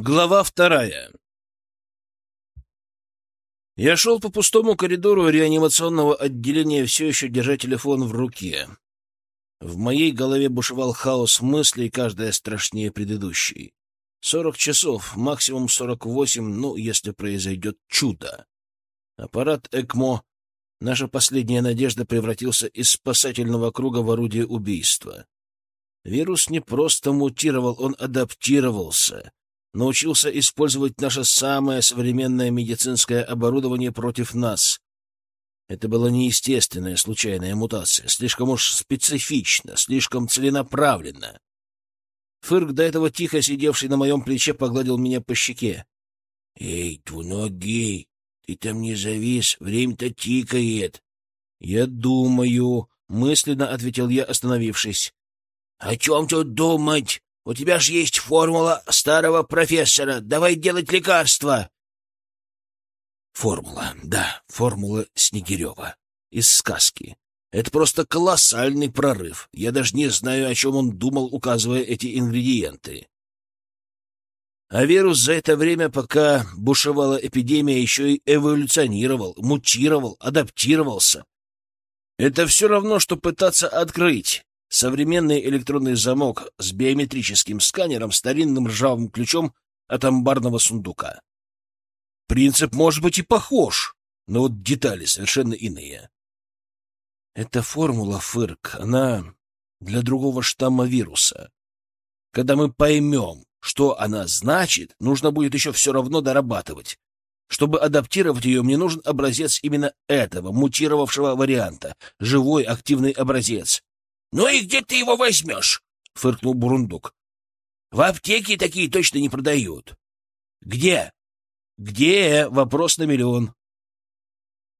Глава вторая Я шел по пустому коридору реанимационного отделения, все еще держа телефон в руке. В моей голове бушевал хаос мыслей, каждая страшнее предыдущей. Сорок часов, максимум сорок восемь, ну, если произойдет чудо. Аппарат ЭКМО, наша последняя надежда, превратился из спасательного круга в орудие убийства. Вирус не просто мутировал, он адаптировался, научился использовать наше самое современное медицинское оборудование против нас. Это была неестественная случайная мутация, слишком уж специфично, слишком целенаправленно. Фырк, до этого тихо сидевший на моем плече, погладил меня по щеке. — Эй, двуногий, ты там не завис, время-то тикает. — Я думаю, — мысленно ответил я, остановившись. — О чем тут думать? У тебя же есть формула старого профессора. Давай делать лекарства. Формула, да, формула Снегирева. Из сказки. Это просто колоссальный прорыв. Я даже не знаю, о чем он думал, указывая эти ингредиенты. А вирус за это время, пока бушевала эпидемия, еще и эволюционировал, мутировал, адаптировался. Это все равно, что пытаться открыть Современный электронный замок с биометрическим сканером, старинным ржавым ключом от амбарного сундука. Принцип может быть и похож, но вот детали совершенно иные. Эта формула ФИРК, она для другого штамма вируса. Когда мы поймем, что она значит, нужно будет еще все равно дорабатывать. Чтобы адаптировать ее, мне нужен образец именно этого, мутировавшего варианта, живой активный образец, «Ну и где ты его возьмешь?» — фыркнул Бурундук. «В аптеке такие точно не продают». «Где?» «Где?» — вопрос на миллион.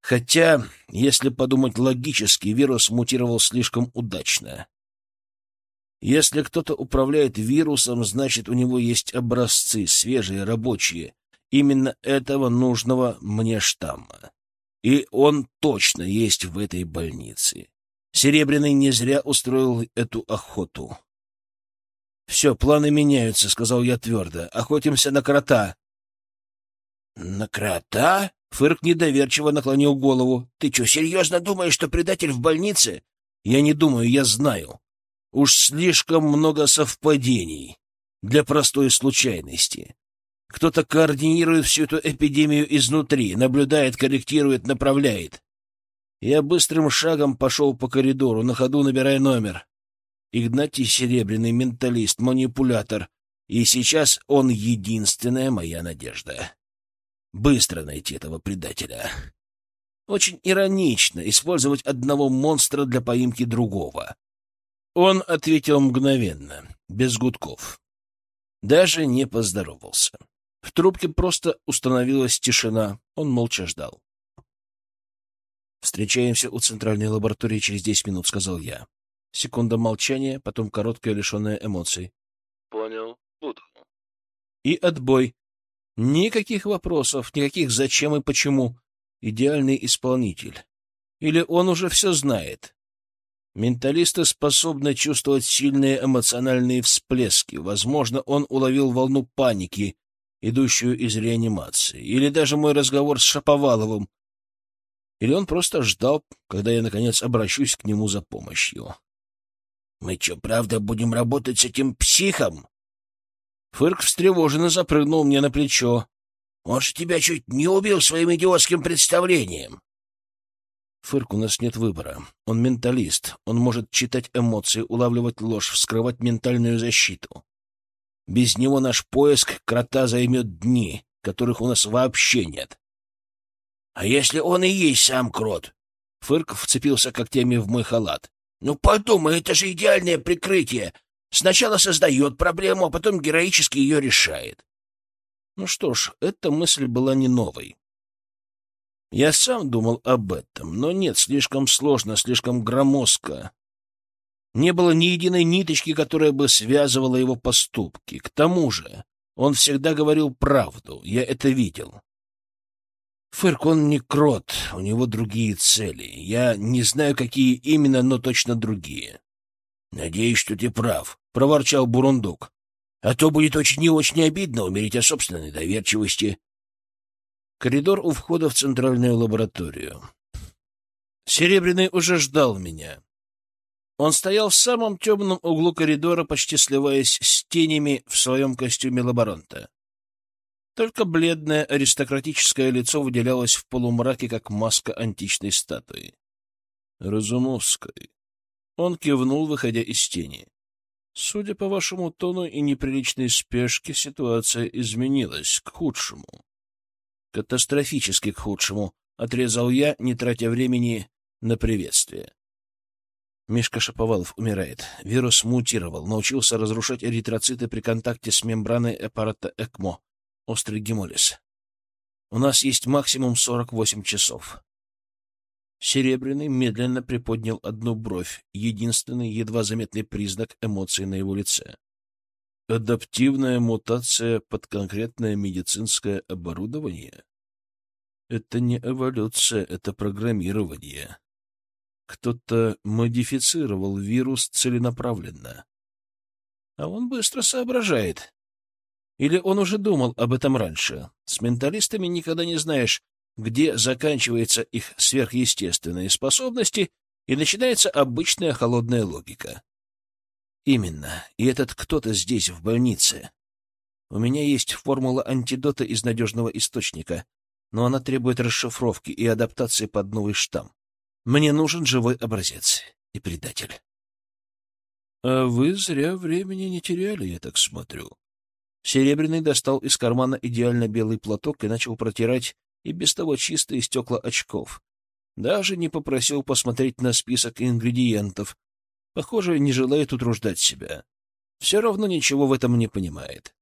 Хотя, если подумать логически, вирус мутировал слишком удачно. Если кто-то управляет вирусом, значит, у него есть образцы, свежие, рабочие, именно этого нужного мне штамма. И он точно есть в этой больнице. Серебряный не зря устроил эту охоту. «Все, планы меняются», — сказал я твердо. «Охотимся на крота». «На крота?» — Фырк недоверчиво наклонил голову. «Ты что, серьезно думаешь, что предатель в больнице?» «Я не думаю, я знаю. Уж слишком много совпадений для простой случайности. Кто-то координирует всю эту эпидемию изнутри, наблюдает, корректирует, направляет. Я быстрым шагом пошел по коридору, на ходу набирая номер. Игнатий Серебряный, менталист, манипулятор. И сейчас он единственная моя надежда. Быстро найти этого предателя. Очень иронично использовать одного монстра для поимки другого. Он ответил мгновенно, без гудков. Даже не поздоровался. В трубке просто установилась тишина. Он молча ждал. «Встречаемся у центральной лаборатории через десять минут», — сказал я. Секунда молчания, потом короткая, лишенная эмоций. «Понял. Буду». И отбой. Никаких вопросов, никаких «зачем» и «почему». Идеальный исполнитель. Или он уже все знает? Менталисты способны чувствовать сильные эмоциональные всплески. Возможно, он уловил волну паники, идущую из реанимации. Или даже мой разговор с Шаповаловым, или он просто ждал, когда я, наконец, обращусь к нему за помощью. — Мы что, правда будем работать с этим психом? Фырк встревоженно запрыгнул мне на плечо. — Он же тебя чуть не убил своим идиотским представлением. Фырк, у нас нет выбора. Он менталист. Он может читать эмоции, улавливать ложь, вскрывать ментальную защиту. Без него наш поиск крота займет дни, которых у нас вообще нет. А если он и есть сам крот? Фырк вцепился когтями в мой халат. Ну, подумай, это же идеальное прикрытие. Сначала создает проблему, а потом героически ее решает. Ну что ж, эта мысль была не новой. Я сам думал об этом, но нет, слишком сложно, слишком громоздко. Не было ни единой ниточки, которая бы связывала его поступки. К тому же он всегда говорил правду, я это видел. Фырк, он не крот, у него другие цели. Я не знаю, какие именно, но точно другие. — Надеюсь, что ты прав, — проворчал Бурундук. А то будет очень не очень обидно умереть от собственной доверчивости. Коридор у входа в центральную лабораторию. Серебряный уже ждал меня. Он стоял в самом темном углу коридора, почти сливаясь с тенями в своем костюме лаборанта. Только бледное аристократическое лицо выделялось в полумраке, как маска античной статуи. Разумовской. Он кивнул, выходя из тени. Судя по вашему тону и неприличной спешке, ситуация изменилась к худшему. Катастрофически к худшему, — отрезал я, не тратя времени на приветствие. Мишка Шаповалов умирает. Вирус мутировал, научился разрушать эритроциты при контакте с мембраной аппарата ЭКМО. Острый гемолиз. У нас есть максимум 48 часов. Серебряный медленно приподнял одну бровь, единственный едва заметный признак эмоций на его лице. Адаптивная мутация под конкретное медицинское оборудование? Это не эволюция, это программирование. Кто-то модифицировал вирус целенаправленно. А он быстро соображает. Или он уже думал об этом раньше? С менталистами никогда не знаешь, где заканчиваются их сверхъестественные способности и начинается обычная холодная логика. Именно. И этот кто-то здесь, в больнице. У меня есть формула антидота из надежного источника, но она требует расшифровки и адаптации под новый штамм. Мне нужен живой образец и предатель. — А вы зря времени не теряли, я так смотрю. Серебряный достал из кармана идеально белый платок и начал протирать и без того чистые стекла очков. Даже не попросил посмотреть на список ингредиентов. Похоже, не желает утруждать себя. Все равно ничего в этом не понимает.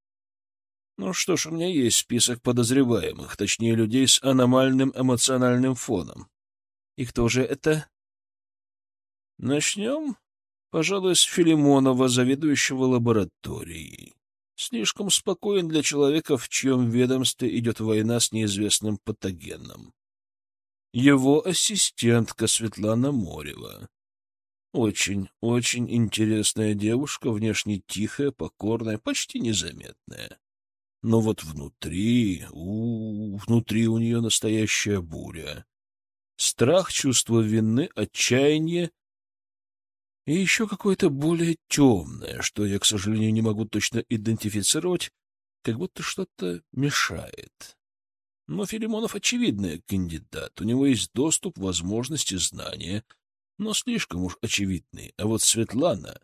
Ну что ж, у меня есть список подозреваемых, точнее, людей с аномальным эмоциональным фоном. И кто же это? Начнем, пожалуй, с Филимонова, заведующего лабораторией слишком спокоен для человека, в чьем ведомстве идет война с неизвестным патогеном. Его ассистентка Светлана Морева. Очень, очень интересная девушка, внешне тихая, покорная, почти незаметная. Но вот внутри, у, внутри у нее настоящая буря. Страх, чувство вины, отчаяние и еще какое-то более темное, что я, к сожалению, не могу точно идентифицировать, как будто что-то мешает. Но Филимонов очевидный кандидат, у него есть доступ, возможности, знания, но слишком уж очевидный. А вот Светлана...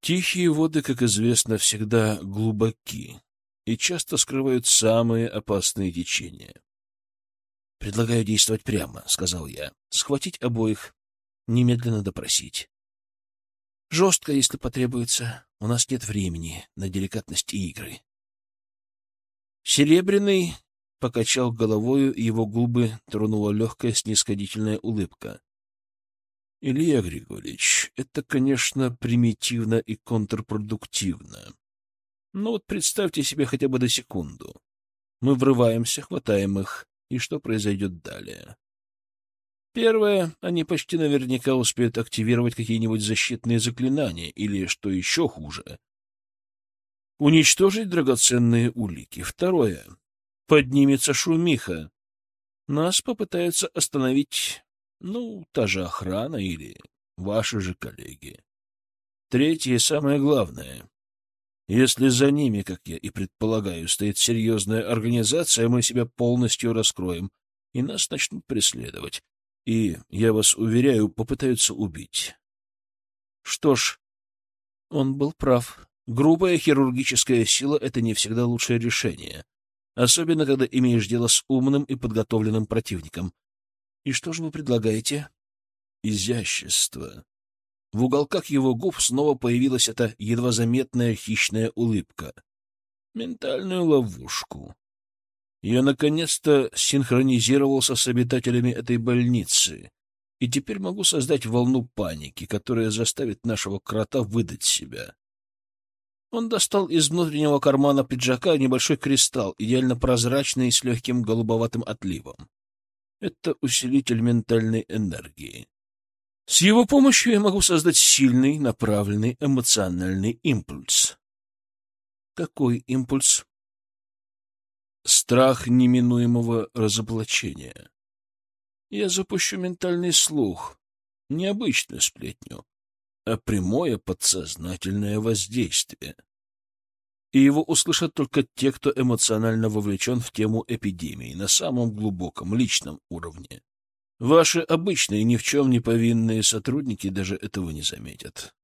Тихие воды, как известно, всегда глубоки и часто скрывают самые опасные течения. «Предлагаю действовать прямо», — сказал я. «Схватить обоих, немедленно допросить. Жестко, если потребуется. У нас нет времени на деликатность и игры. Серебряный покачал головою, его губы тронула легкая снисходительная улыбка. — Илья Григорьевич, это, конечно, примитивно и контрпродуктивно. Но вот представьте себе хотя бы до секунду. Мы врываемся, хватаем их, и что произойдет далее? Первое, они почти наверняка успеют активировать какие-нибудь защитные заклинания или, что еще хуже, уничтожить драгоценные улики. Второе, поднимется шумиха. Нас попытаются остановить, ну, та же охрана или ваши же коллеги. Третье самое главное. Если за ними, как я и предполагаю, стоит серьезная организация, мы себя полностью раскроем, и нас начнут преследовать и, я вас уверяю, попытаются убить. Что ж, он был прав. Грубая хирургическая сила — это не всегда лучшее решение, особенно когда имеешь дело с умным и подготовленным противником. И что же вы предлагаете? Изящество. В уголках его губ снова появилась эта едва заметная хищная улыбка. Ментальную ловушку. Я наконец-то синхронизировался с обитателями этой больницы, и теперь могу создать волну паники, которая заставит нашего крота выдать себя. Он достал из внутреннего кармана пиджака небольшой кристалл, идеально прозрачный и с легким голубоватым отливом. Это усилитель ментальной энергии. С его помощью я могу создать сильный, направленный эмоциональный импульс. Какой импульс? Страх неминуемого разоблачения. Я запущу ментальный слух, необычную сплетню, а прямое подсознательное воздействие. И его услышат только те, кто эмоционально вовлечен в тему эпидемии на самом глубоком личном уровне. Ваши обычные, ни в чем не повинные сотрудники даже этого не заметят.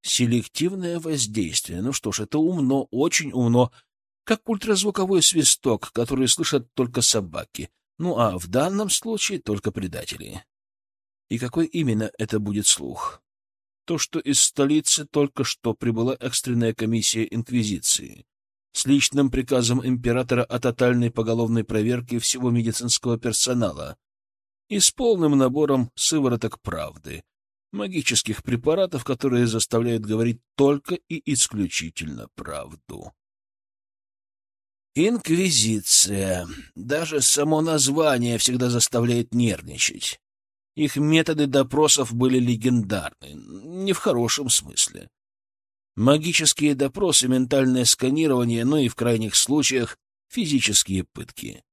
Селективное воздействие. Ну что ж, это умно, очень умно, как ультразвуковой свисток, который слышат только собаки. Ну а в данном случае только предатели. И какой именно это будет слух? То, что из столицы только что прибыла экстренная комиссия Инквизиции с личным приказом императора о тотальной поголовной проверке всего медицинского персонала, и с полным набором сывороток правды, магических препаратов, которые заставляют говорить только и исключительно правду. Инквизиция. Даже само название всегда заставляет нервничать. Их методы допросов были легендарны, не в хорошем смысле. Магические допросы, ментальное сканирование, ну и в крайних случаях физические пытки.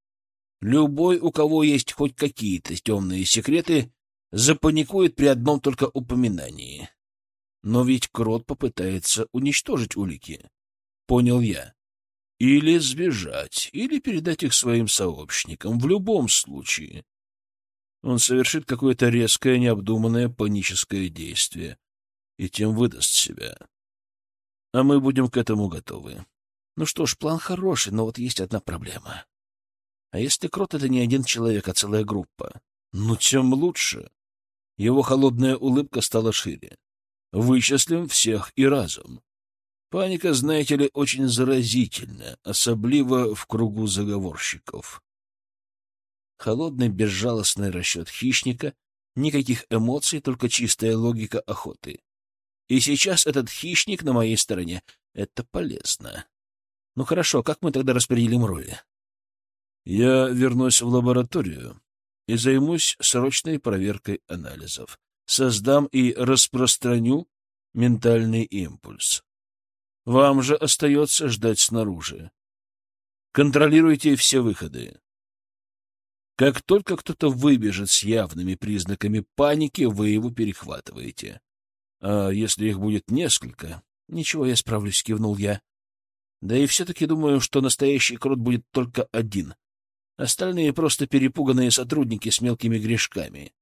Любой, у кого есть хоть какие-то темные секреты, запаникует при одном только упоминании. Но ведь Крот попытается уничтожить улики. Понял я. Или сбежать, или передать их своим сообщникам. В любом случае. Он совершит какое-то резкое, необдуманное паническое действие и тем выдаст себя. А мы будем к этому готовы. Ну что ж, план хороший, но вот есть одна проблема. А если крот — это не один человек, а целая группа? Ну, тем лучше. Его холодная улыбка стала шире. Вычислим всех и разом. Паника, знаете ли, очень заразительна, особливо в кругу заговорщиков. Холодный, безжалостный расчет хищника, никаких эмоций, только чистая логика охоты. И сейчас этот хищник на моей стороне. Это полезно. Ну хорошо, как мы тогда распределим роли? Я вернусь в лабораторию и займусь срочной проверкой анализов. Создам и распространю ментальный импульс. Вам же остается ждать снаружи. Контролируйте все выходы. Как только кто-то выбежит с явными признаками паники, вы его перехватываете. А если их будет несколько... Ничего, я справлюсь, кивнул я. Да и все-таки думаю, что настоящий крот будет только один. Остальные просто перепуганные сотрудники с мелкими грешками.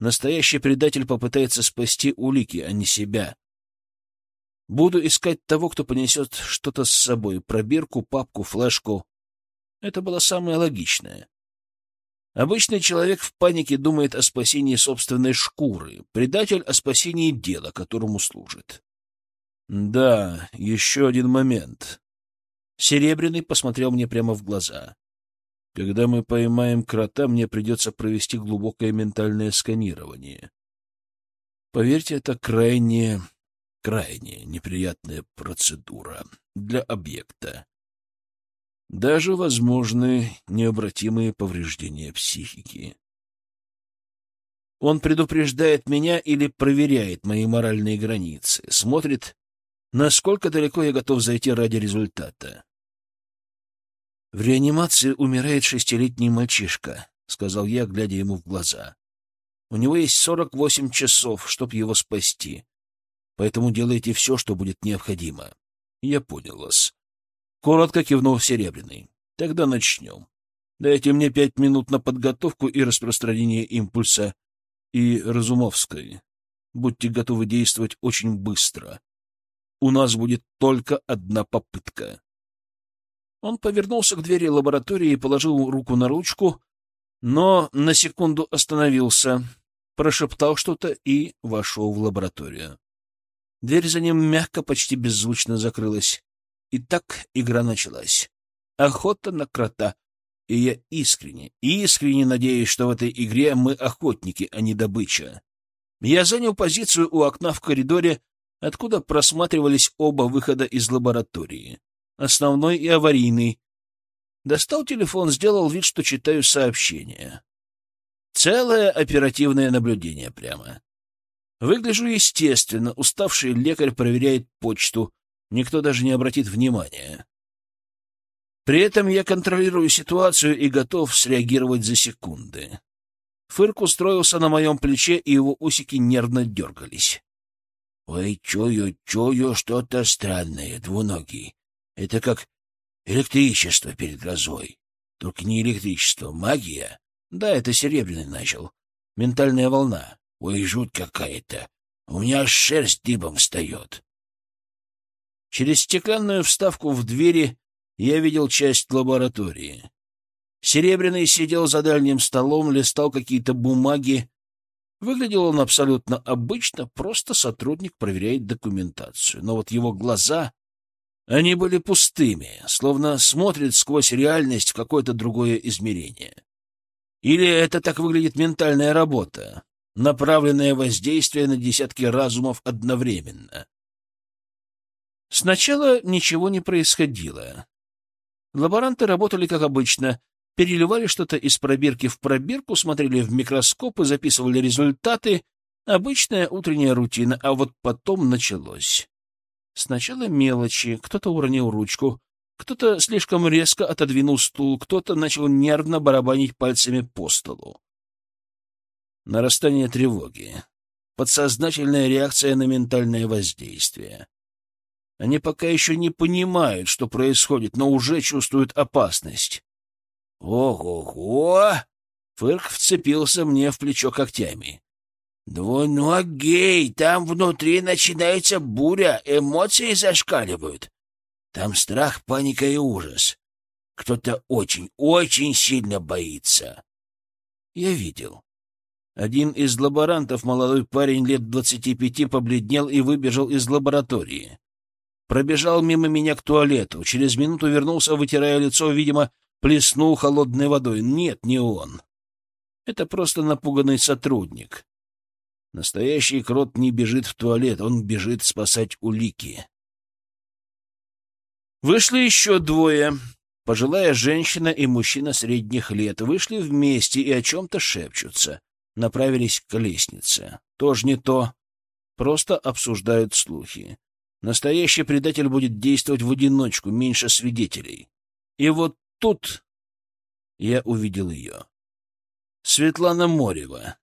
Настоящий предатель попытается спасти улики, а не себя. Буду искать того, кто понесет что-то с собой, пробирку, папку, флешку. Это было самое логичное. Обычный человек в панике думает о спасении собственной шкуры, предатель — о спасении дела, которому служит. Да, еще один момент. Серебряный посмотрел мне прямо в глаза. Когда мы поймаем крота, мне придется провести глубокое ментальное сканирование. Поверьте, это крайне, крайне неприятная процедура для объекта. Даже возможны необратимые повреждения психики. Он предупреждает меня или проверяет мои моральные границы, смотрит, насколько далеко я готов зайти ради результата. В реанимации умирает шестилетний мальчишка, — сказал я, глядя ему в глаза. У него есть сорок восемь часов, чтобы его спасти. Поэтому делайте все, что будет необходимо. Я понял вас. Коротко кивнул Серебряный. Тогда начнем. Дайте мне пять минут на подготовку и распространение импульса. И Разумовской. Будьте готовы действовать очень быстро. У нас будет только одна попытка. Он повернулся к двери лаборатории и положил руку на ручку, но на секунду остановился, прошептал что-то и вошел в лабораторию. Дверь за ним мягко, почти беззвучно закрылась. И так игра началась. Охота на крота. И я искренне, искренне надеюсь, что в этой игре мы охотники, а не добыча. Я занял позицию у окна в коридоре, откуда просматривались оба выхода из лаборатории основной и аварийный. Достал телефон, сделал вид, что читаю сообщение. Целое оперативное наблюдение прямо. Выгляжу естественно, уставший лекарь проверяет почту, никто даже не обратит внимания. При этом я контролирую ситуацию и готов среагировать за секунды. Фырк устроился на моем плече, и его усики нервно дергались. — Ой, чую, чую что-то странное, двуногий. Это как электричество перед грозой. Только не электричество, магия. Да, это Серебряный начал. Ментальная волна. Ой, жуть какая-то. У меня шерсть дыбом встает. Через стеклянную вставку в двери я видел часть лаборатории. Серебряный сидел за дальним столом, листал какие-то бумаги. Выглядел он абсолютно обычно, просто сотрудник проверяет документацию. Но вот его глаза, они были пустыми, словно смотрят сквозь реальность в какое-то другое измерение. Или это так выглядит ментальная работа, направленное воздействие на десятки разумов одновременно. Сначала ничего не происходило. Лаборанты работали как обычно, переливали что-то из пробирки в пробирку, смотрели в микроскоп и записывали результаты. Обычная утренняя рутина, а вот потом началось. Сначала мелочи, кто-то уронил ручку, кто-то слишком резко отодвинул стул, кто-то начал нервно барабанить пальцами по столу. Нарастание тревоги. Подсознательная реакция на ментальное воздействие. Они пока еще не понимают, что происходит, но уже чувствуют опасность. «Ого-го!» Фырк вцепился мне в плечо когтями. «Двуногий, там внутри начинается буря, эмоции зашкаливают. Там страх, паника и ужас. Кто-то очень, очень сильно боится». Я видел. Один из лаборантов, молодой парень лет двадцати пяти, побледнел и выбежал из лаборатории. Пробежал мимо меня к туалету. Через минуту вернулся, вытирая лицо, видимо, плеснул холодной водой. Нет, не он. Это просто напуганный сотрудник. Настоящий крот не бежит в туалет, он бежит спасать улики. Вышли еще двое. Пожилая женщина и мужчина средних лет вышли вместе и о чем-то шепчутся. Направились к лестнице. Тоже не то. Просто обсуждают слухи. Настоящий предатель будет действовать в одиночку, меньше свидетелей. И вот тут я увидел ее. Светлана Морева,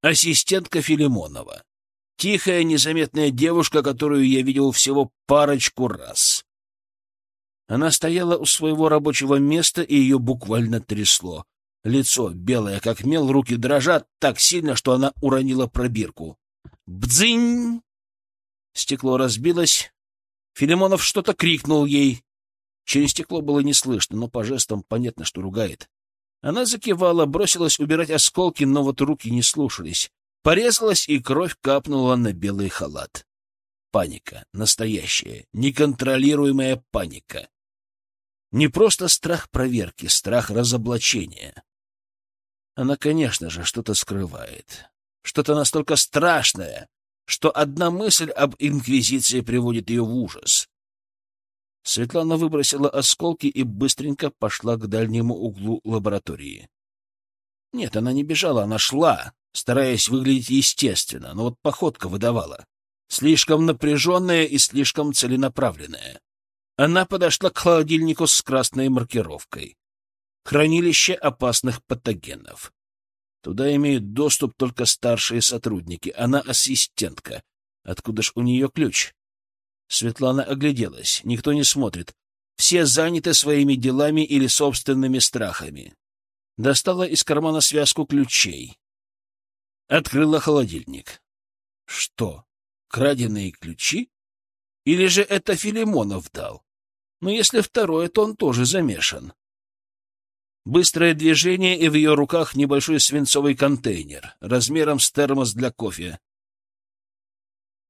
ассистентка Филимонова. Тихая, незаметная девушка, которую я видел всего парочку раз. Она стояла у своего рабочего места, и ее буквально трясло. Лицо белое, как мел, руки дрожат так сильно, что она уронила пробирку. «Бдзынь!» Стекло разбилось. Филимонов что-то крикнул ей. Через стекло было не слышно, но по жестам понятно, что ругает. Она закивала, бросилась убирать осколки, но вот руки не слушались. Порезалась, и кровь капнула на белый халат. Паника. Настоящая, неконтролируемая паника. Не просто страх проверки, страх разоблачения. Она, конечно же, что-то скрывает. Что-то настолько страшное, что одна мысль об инквизиции приводит ее в ужас. Светлана выбросила осколки и быстренько пошла к дальнему углу лаборатории. Нет, она не бежала, она шла, стараясь выглядеть естественно, но вот походка выдавала. Слишком напряженная и слишком целенаправленная. Она подошла к холодильнику с красной маркировкой. Хранилище опасных патогенов. Туда имеют доступ только старшие сотрудники. Она ассистентка. Откуда ж у нее ключ? Светлана огляделась. Никто не смотрит. Все заняты своими делами или собственными страхами. Достала из кармана связку ключей. Открыла холодильник. Что, краденые ключи? Или же это Филимонов дал? Но если второе, то он тоже замешан. Быстрое движение, и в ее руках небольшой свинцовый контейнер, размером с термос для кофе.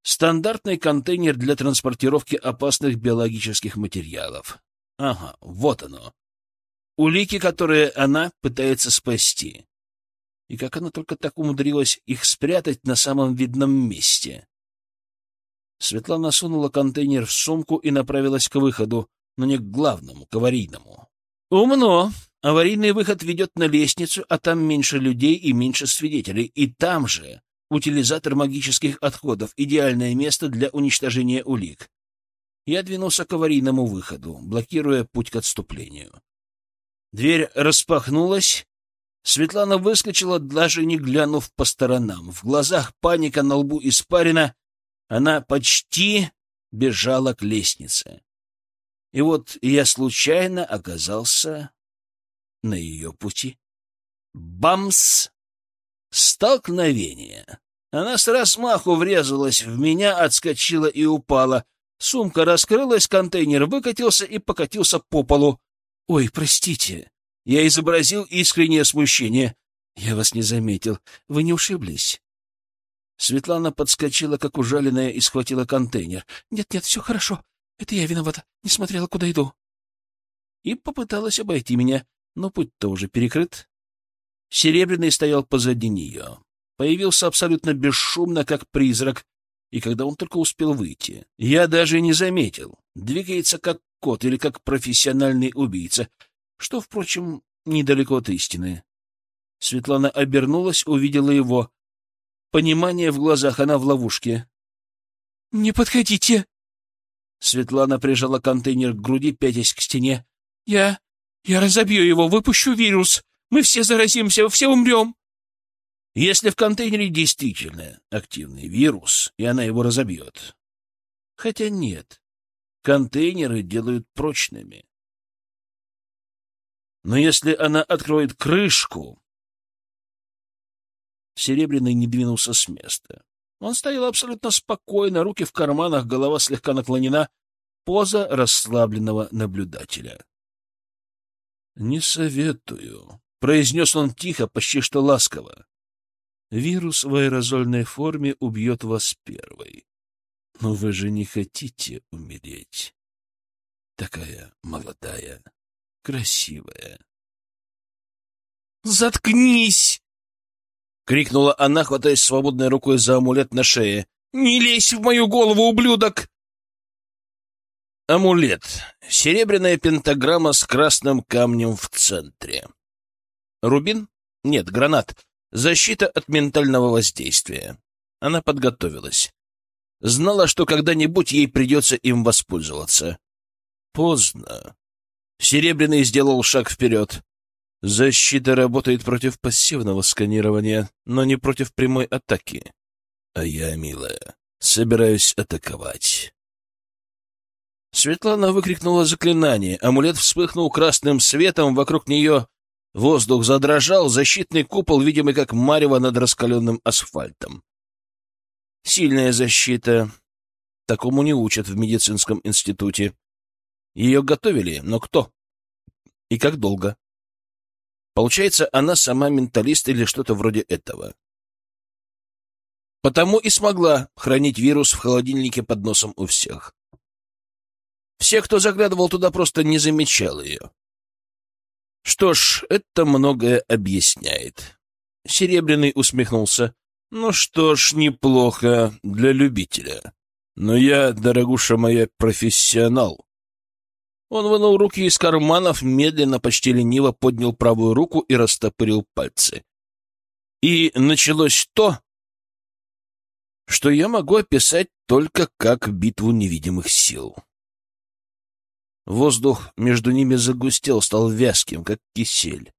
Стандартный контейнер для транспортировки опасных биологических материалов. Ага, вот оно. Улики, которые она пытается спасти. И как она только так умудрилась их спрятать на самом видном месте. Светлана сунула контейнер в сумку и направилась к выходу, но не к главному, к аварийному. Умно. Аварийный выход ведет на лестницу, а там меньше людей и меньше свидетелей. И там же утилизатор магических отходов — идеальное место для уничтожения улик. Я двинулся к аварийному выходу, блокируя путь к отступлению. Дверь распахнулась. Светлана выскочила, даже не глянув по сторонам. В глазах паника, на лбу испарина. Она почти бежала к лестнице. И вот я случайно оказался на ее пути. Бамс! Столкновение. Она с размаху врезалась в меня, отскочила и упала. Сумка раскрылась, контейнер выкатился и покатился по полу. «Ой, простите». Я изобразил искреннее смущение. «Я вас не заметил. Вы не ушиблись?» Светлана подскочила, как ужаленная, и схватила контейнер. «Нет-нет, все хорошо. Это я виновата. Не смотрела, куда иду». И попыталась обойти меня, но путь-то уже перекрыт. Серебряный стоял позади нее. Появился абсолютно бесшумно, как призрак, и когда он только успел выйти. Я даже не заметил. Двигается как кот или как профессиональный убийца, что, впрочем, недалеко от истины. Светлана обернулась, увидела его. Понимание в глазах, она в ловушке. — Не подходите! Светлана прижала контейнер к груди, пятясь к стене. — Я... я разобью его, выпущу вирус. Мы все заразимся, все умрем. Если в контейнере действительно активный вирус, и она его разобьет. Хотя нет, контейнеры делают прочными. Но если она откроет крышку... Серебряный не двинулся с места. Он стоял абсолютно спокойно, руки в карманах, голова слегка наклонена, поза расслабленного наблюдателя. — Не советую, — произнес он тихо, почти что ласково. — Вирус в аэрозольной форме убьет вас первой. Но вы же не хотите умереть. Такая молодая, красивая. «Заткнись!» — крикнула она, хватаясь свободной рукой за амулет на шее. «Не лезь в мою голову, ублюдок!» Амулет. Серебряная пентаграмма с красным камнем в центре. Рубин? Нет, гранат. Защита от ментального воздействия. Она подготовилась. Знала, что когда-нибудь ей придется им воспользоваться. Поздно. Серебряный сделал шаг вперед. Защита работает против пассивного сканирования, но не против прямой атаки. А я, милая, собираюсь атаковать. Светлана выкрикнула заклинание. Амулет вспыхнул красным светом, вокруг нее воздух задрожал, защитный купол, видимый как марево над раскаленным асфальтом. Сильная защита. Такому не учат в медицинском институте. Ее готовили, но кто? И как долго? Получается, она сама менталист или что-то вроде этого. Потому и смогла хранить вирус в холодильнике под носом у всех. Все, кто заглядывал туда, просто не замечал ее. Что ж, это многое объясняет. Серебряный усмехнулся. Ну что ж, неплохо для любителя. Но я, дорогуша моя, профессионал. Он вынул руки из карманов, медленно, почти лениво поднял правую руку и растопырил пальцы. И началось то, что я могу описать только как битву невидимых сил. Воздух между ними загустел, стал вязким, как кисель.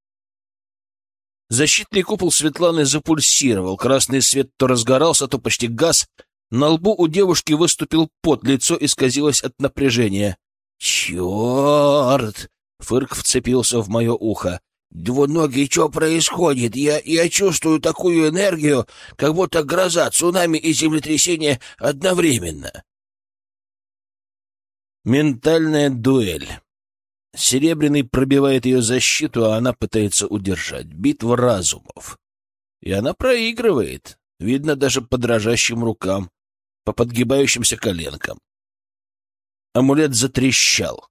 Защитный купол Светланы запульсировал, красный свет то разгорался, то почти газ. На лбу у девушки выступил пот, лицо исказилось от напряжения. «Черт!» — Фырк вцепился в мое ухо. «Двуногий, что происходит? Я, я чувствую такую энергию, как будто гроза, цунами и землетрясение одновременно». Ментальная дуэль. Серебряный пробивает ее защиту, а она пытается удержать. Битва разумов. И она проигрывает. Видно даже по дрожащим рукам, по подгибающимся коленкам. Амулет затрещал.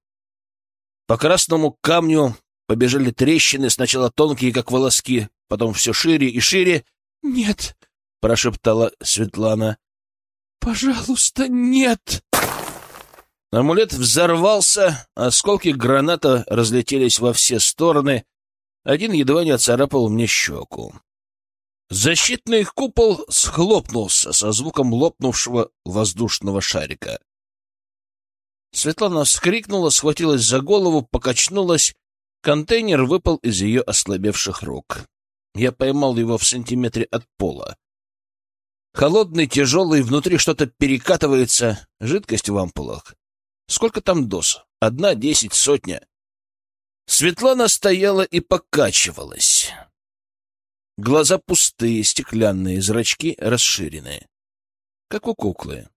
По красному камню побежали трещины, сначала тонкие, как волоски, потом все шире и шире. — Нет, — прошептала Светлана. — Пожалуйста, нет. Амулет взорвался, осколки граната разлетелись во все стороны, один едва не оцарапал мне щеку. Защитный купол схлопнулся со звуком лопнувшего воздушного шарика. Светлана вскрикнула, схватилась за голову, покачнулась. Контейнер выпал из ее ослабевших рук. Я поймал его в сантиметре от пола. Холодный, тяжелый, внутри что-то перекатывается, жидкость в ампулах. Сколько там доз? Одна, десять, сотня. Светлана стояла и покачивалась. Глаза пустые, стеклянные, зрачки расширенные. Как у куклы.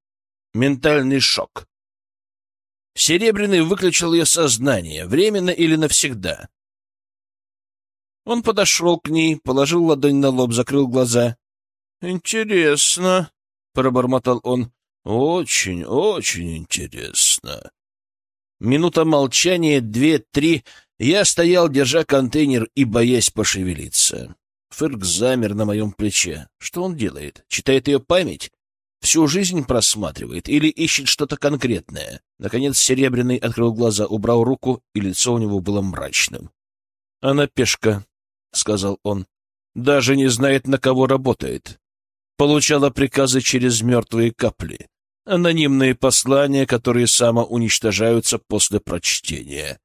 Ментальный шок. Серебряный выключил ее сознание, временно или навсегда. Он подошел к ней, положил ладонь на лоб, закрыл глаза. «Интересно», — пробормотал он. «Очень, очень интересно». Минута молчания, две, три. Я стоял, держа контейнер и боясь пошевелиться. Фырк замер на моем плече. Что он делает? Читает ее память? Всю жизнь просматривает или ищет что-то конкретное? Наконец Серебряный открыл глаза, убрал руку, и лицо у него было мрачным. «Она пешка», — сказал он. «Даже не знает, на кого работает. Получала приказы через мертвые капли. Анонимные послания, которые самоуничтожаются после прочтения.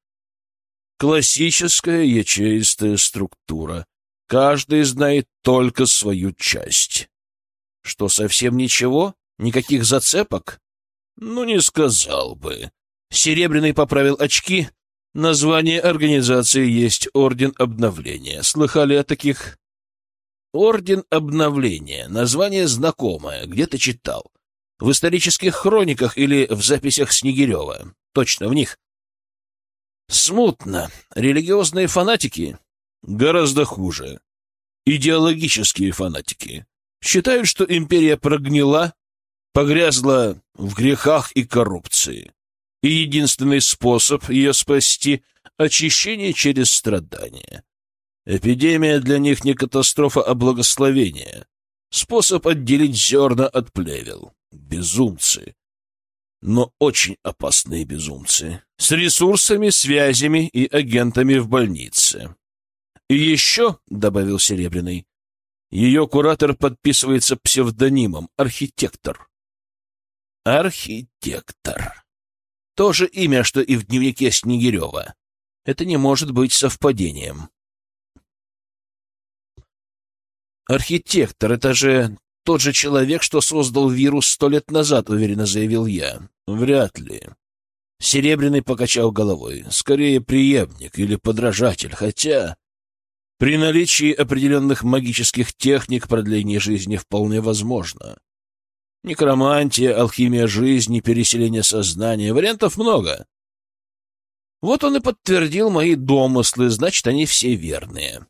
Классическая ячеистая структура. Каждый знает только свою часть. Что, совсем ничего? Никаких зацепок? Ну, не сказал бы. Серебряный поправил очки. Название организации есть Орден Обновления. Слыхали о таких? Орден Обновления. Название знакомое, где-то читал. В исторических хрониках или в записях Снегирева. Точно, в них. Смутно. Религиозные фанатики? Гораздо хуже. Идеологические фанатики. Считают, что империя прогнила, погрязла в грехах и коррупции. И единственный способ ее спасти — очищение через страдания. Эпидемия для них не катастрофа, а благословение. Способ отделить зерна от плевел. Безумцы. Но очень опасные безумцы. С ресурсами, связями и агентами в больнице. И еще, — добавил Серебряный, — ее куратор подписывается псевдонимом «Архитектор». Архитектор. То же имя, что и в дневнике Снегирева. Это не может быть совпадением. Архитектор — это же тот же человек, что создал вирус сто лет назад, уверенно заявил я. Вряд ли. Серебряный покачал головой. Скорее, преемник или подражатель, хотя... При наличии определенных магических техник продление жизни вполне возможно. Некромантия, алхимия жизни, переселение сознания. Вариантов много. Вот он и подтвердил мои домыслы, значит, они все верные.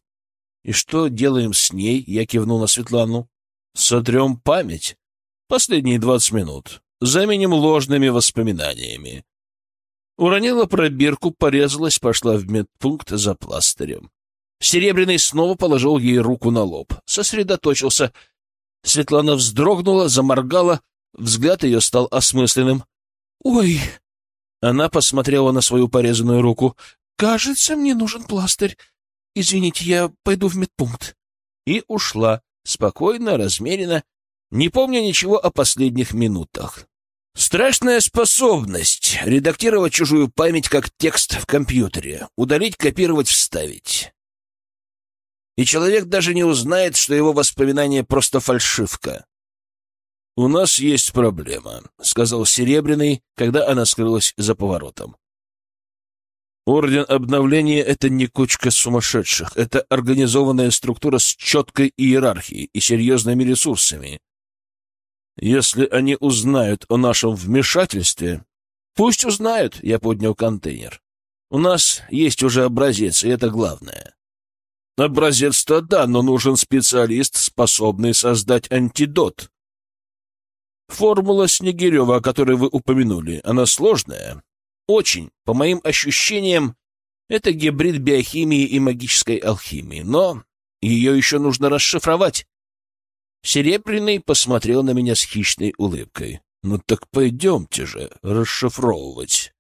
И что делаем с ней? Я кивнул на Светлану. Сотрем память. Последние двадцать минут. Заменим ложными воспоминаниями. Уронила пробирку, порезалась, пошла в медпункт за пластырем. Серебряный снова положил ей руку на лоб. Сосредоточился. Светлана вздрогнула, заморгала. Взгляд ее стал осмысленным. «Ой!» Она посмотрела на свою порезанную руку. «Кажется, мне нужен пластырь. Извините, я пойду в медпункт». И ушла спокойно, размеренно, не помня ничего о последних минутах. Страшная способность — редактировать чужую память как текст в компьютере, удалить, копировать, вставить. И человек даже не узнает, что его воспоминание просто фальшивка. «У нас есть проблема», — сказал Серебряный, когда она скрылась за поворотом. Орден обновления — это не кучка сумасшедших, это организованная структура с четкой иерархией и серьезными ресурсами. Если они узнают о нашем вмешательстве, пусть узнают, я поднял контейнер. У нас есть уже образец, и это главное. Образец-то да, но нужен специалист, способный создать антидот. Формула Снегирева, о которой вы упомянули, она сложная, очень, по моим ощущениям, это гибрид биохимии и магической алхимии, но ее еще нужно расшифровать. Серебряный посмотрел на меня с хищной улыбкой. Ну так пойдемте же расшифровывать.